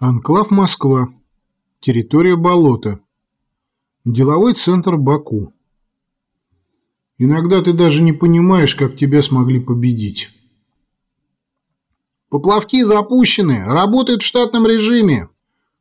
Анклав Москва. Территория болота. Деловой центр Баку. Иногда ты даже не понимаешь, как тебя смогли победить. Поплавки запущены, работают в штатном режиме.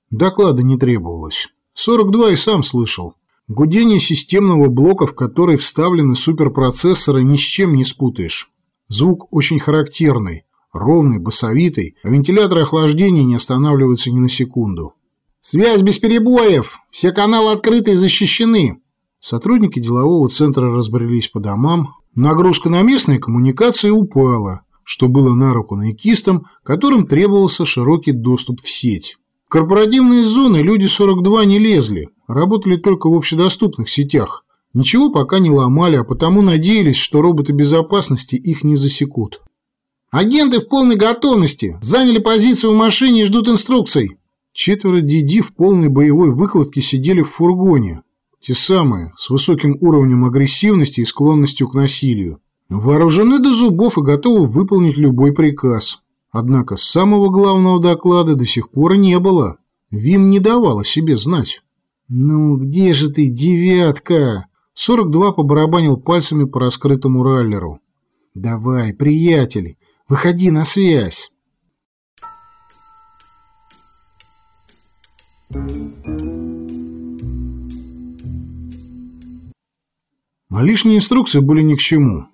Доклада не требовалось. 42 и сам слышал. Гудение системного блока, в который вставлены суперпроцессоры, ни с чем не спутаешь. Звук очень характерный, ровный, басовитый, а вентиляторы охлаждения не останавливаются ни на секунду. «Связь без перебоев! Все каналы открыты и защищены!» Сотрудники делового центра разбрелись по домам, нагрузка на местные коммуникации упала, что было на руку наикистам, которым требовался широкий доступ в сеть. В корпоративные зоны люди 42 не лезли, работали только в общедоступных сетях. Ничего пока не ломали, а потому надеялись, что роботы безопасности их не засекут. Агенты в полной готовности. Заняли позицию в машине и ждут инструкций. Четверо Диди в полной боевой выкладке сидели в фургоне. Те самые, с высоким уровнем агрессивности и склонностью к насилию. Вооружены до зубов и готовы выполнить любой приказ. Однако самого главного доклада до сих пор не было. Вим не давала себе знать. «Ну где же ты, девятка?» 42 побарабанил пальцами по раскрытому раллеру. «Давай, приятель, Выходи на связь. А лишние инструкции были ни к чему.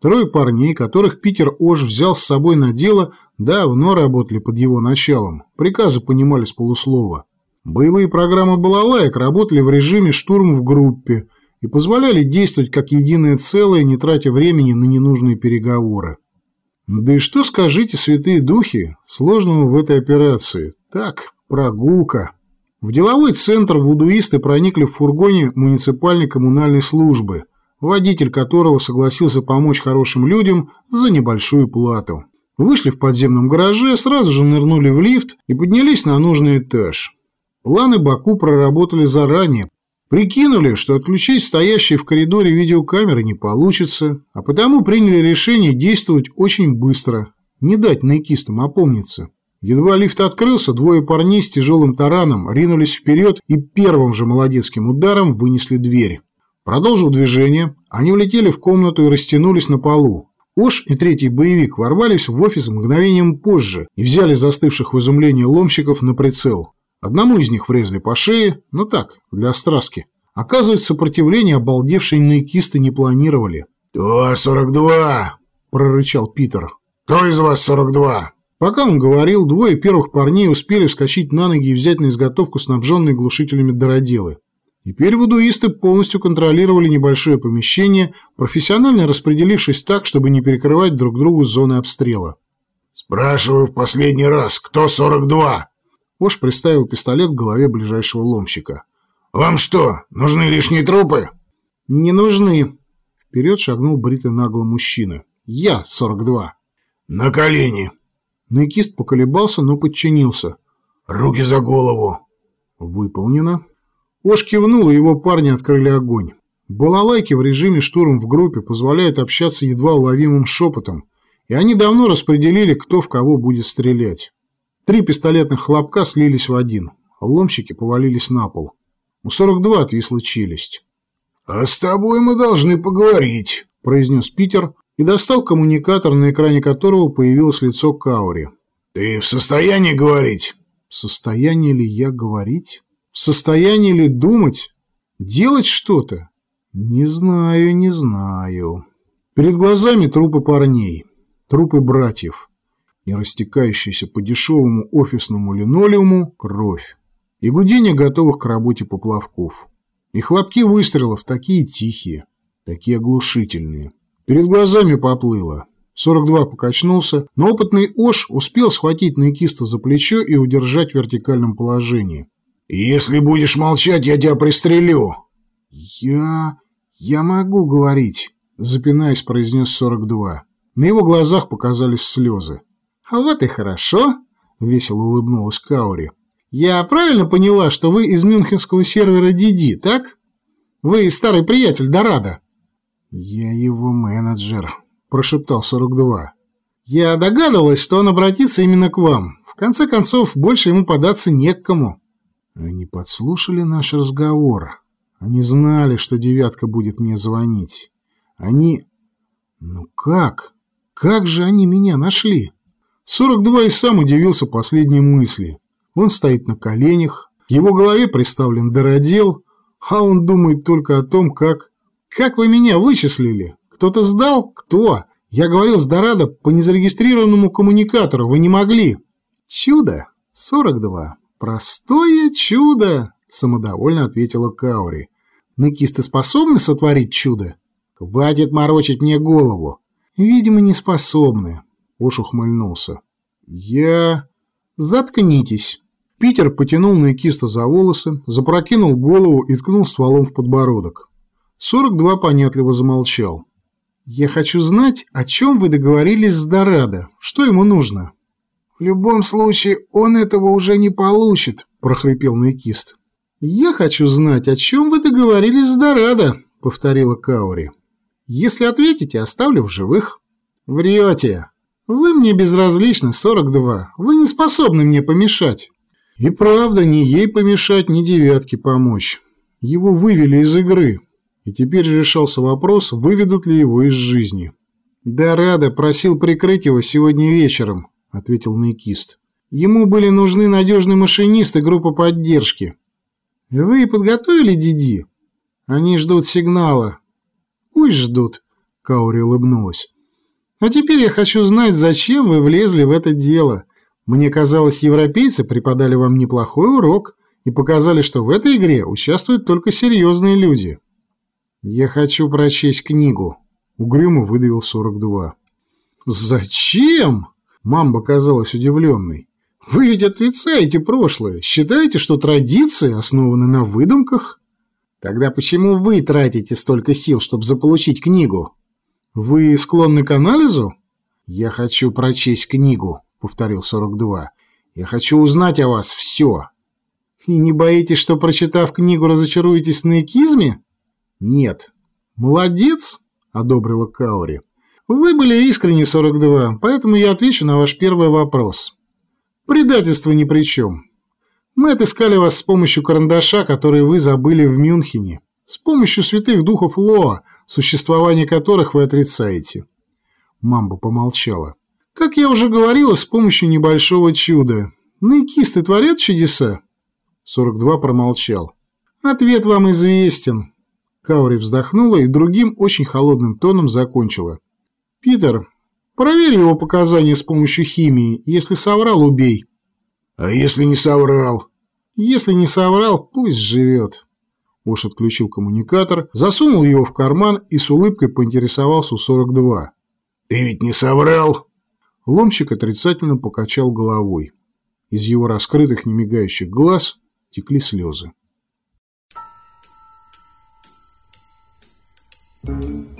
Трое парней, которых Питер Ош взял с собой на дело, давно работали под его началом, приказы понимали с полуслова. Боевые программы балалаек работали в режиме штурм в группе и позволяли действовать как единое целое, не тратя времени на ненужные переговоры. Да и что скажите, святые духи, сложного в этой операции? Так, прогулка. В деловой центр вудуисты проникли в фургоне муниципальной коммунальной службы, водитель которого согласился помочь хорошим людям за небольшую плату. Вышли в подземном гараже, сразу же нырнули в лифт и поднялись на нужный этаж. Планы Баку проработали заранее, Прикинули, что отключить стоящие в коридоре видеокамеры не получится, а потому приняли решение действовать очень быстро, не дать наикистам опомниться. Едва лифт открылся, двое парней с тяжелым тараном ринулись вперед и первым же молодецким ударом вынесли дверь. Продолжив движение, они улетели в комнату и растянулись на полу. Ош и третий боевик ворвались в офис мгновением позже и взяли застывших в изумлении ломщиков на прицел. Одному из них врезали по шее, ну так, для страски. Оказывается, сопротивление обалдевшие наикисты не планировали. «Кто сорок два?» – прорычал Питер. «Кто из вас сорок два?» Пока он говорил, двое первых парней успели вскочить на ноги и взять на изготовку снабженные глушителями дороделы. Теперь вудуисты полностью контролировали небольшое помещение, профессионально распределившись так, чтобы не перекрывать друг другу зоны обстрела. «Спрашиваю в последний раз, кто сорок два?» Ош приставил пистолет к голове ближайшего ломщика. «Вам что, нужны лишние трупы?» «Не нужны». Вперед шагнул бритый нагло мужчина. «Я, 42». «На колени». Найкист поколебался, но подчинился. «Руки за голову». «Выполнено». Ош кивнул, и его парни открыли огонь. Балалайки в режиме штурм в группе позволяют общаться едва уловимым шепотом, и они давно распределили, кто в кого будет стрелять. Три пистолетных хлопка слились в один. Ломщики повалились на пол. У 42 отвисла челюсть. «А с тобой мы должны поговорить», – произнес Питер и достал коммуникатор, на экране которого появилось лицо Каури. «Ты в состоянии говорить?» «В состоянии ли я говорить? В состоянии ли думать? Делать что-то? Не знаю, не знаю». Перед глазами трупы парней, трупы братьев – и растекающаяся по дешевому офисному линолеуму кровь, и гудение готовых к работе поплавков, и хлопки выстрелов такие тихие, такие оглушительные. Перед глазами поплыло. 42 покачнулся, но опытный Ош успел схватить Найкиста за плечо и удержать в вертикальном положении. «Если будешь молчать, я тебя пристрелю!» «Я... я могу говорить», — запинаясь, произнес 42. На его глазах показались слезы. А «Вот и хорошо», — весело улыбнулась Каури. «Я правильно поняла, что вы из мюнхенского сервера Диди, так? Вы старый приятель Дорадо?» «Я его менеджер», — прошептал 42. «Я догадывалась, что он обратится именно к вам. В конце концов, больше ему податься не к кому. Они подслушали наш разговор. Они знали, что девятка будет мне звонить. Они... Ну как? Как же они меня нашли? 42 и сам удивился последней мысли. Он стоит на коленях, его голове приставлен дыродел, а он думает только о том, как... Как вы меня вычислили? Кто-то сдал? Кто? Я говорил с Дорадо по незарегистрированному коммуникатору, вы не могли. Чудо. 42. Простое чудо, самодовольно ответила Каури. Накисты способны сотворить чудо? Хватит морочить мне голову. Видимо, не способны. Ош ухмыльнулся. Я... Заткнитесь. Питер потянул Найкиста за волосы, запрокинул голову и ткнул стволом в подбородок. 42 понятливо замолчал. «Я хочу знать, о чем вы договорились с Дорадо. Что ему нужно?» «В любом случае, он этого уже не получит», – прохрипел Найкист. «Я хочу знать, о чем вы договорились с Дорадо», – повторила Каури. «Если ответите, оставлю в живых». «Врете. Вы мне безразличны, 42. Вы не способны мне помешать». И правда, ни ей помешать, ни девятке помочь. Его вывели из игры, и теперь решался вопрос, выведут ли его из жизни. «Да, Рада просил прикрыть его сегодня вечером», — ответил Найкист. «Ему были нужны надежный машинист и группа поддержки». «Вы подготовили Диди?» «Они ждут сигнала». «Пусть ждут», — Каури улыбнулась. «А теперь я хочу знать, зачем вы влезли в это дело. Мне казалось, европейцы преподали вам неплохой урок и показали, что в этой игре участвуют только серьезные люди». «Я хочу прочесть книгу», — угрюмо выдавил 42. «Зачем?» — мамба казалась удивленной. «Вы ведь отрицаете прошлое, считаете, что традиции основаны на выдумках?» «Тогда почему вы тратите столько сил, чтобы заполучить книгу?» «Вы склонны к анализу?» «Я хочу прочесть книгу», — повторил 42. «Я хочу узнать о вас все». «И не боитесь, что, прочитав книгу, разочаруетесь на экизме?» «Нет». «Молодец», — одобрила Каури. «Вы были искренни, 42, поэтому я отвечу на ваш первый вопрос. Предательство ни при чем. Мы отыскали вас с помощью карандаша, который вы забыли в Мюнхене, с помощью святых духов Лоа, существование которых вы отрицаете». Мамба помолчала. «Как я уже говорила, с помощью небольшого чуда. Найкисты творят чудеса?» 42 промолчал. «Ответ вам известен. Каури вздохнула и другим очень холодным тоном закончила. «Питер, проверь его показания с помощью химии. Если соврал, убей». «А если не соврал?» «Если не соврал, пусть живет». Ош отключил коммуникатор, засунул его в карман и с улыбкой поинтересовался у 42. «Ты ведь не соврал?» Ломчик отрицательно покачал головой. Из его раскрытых немигающих глаз текли слезы. Thank you.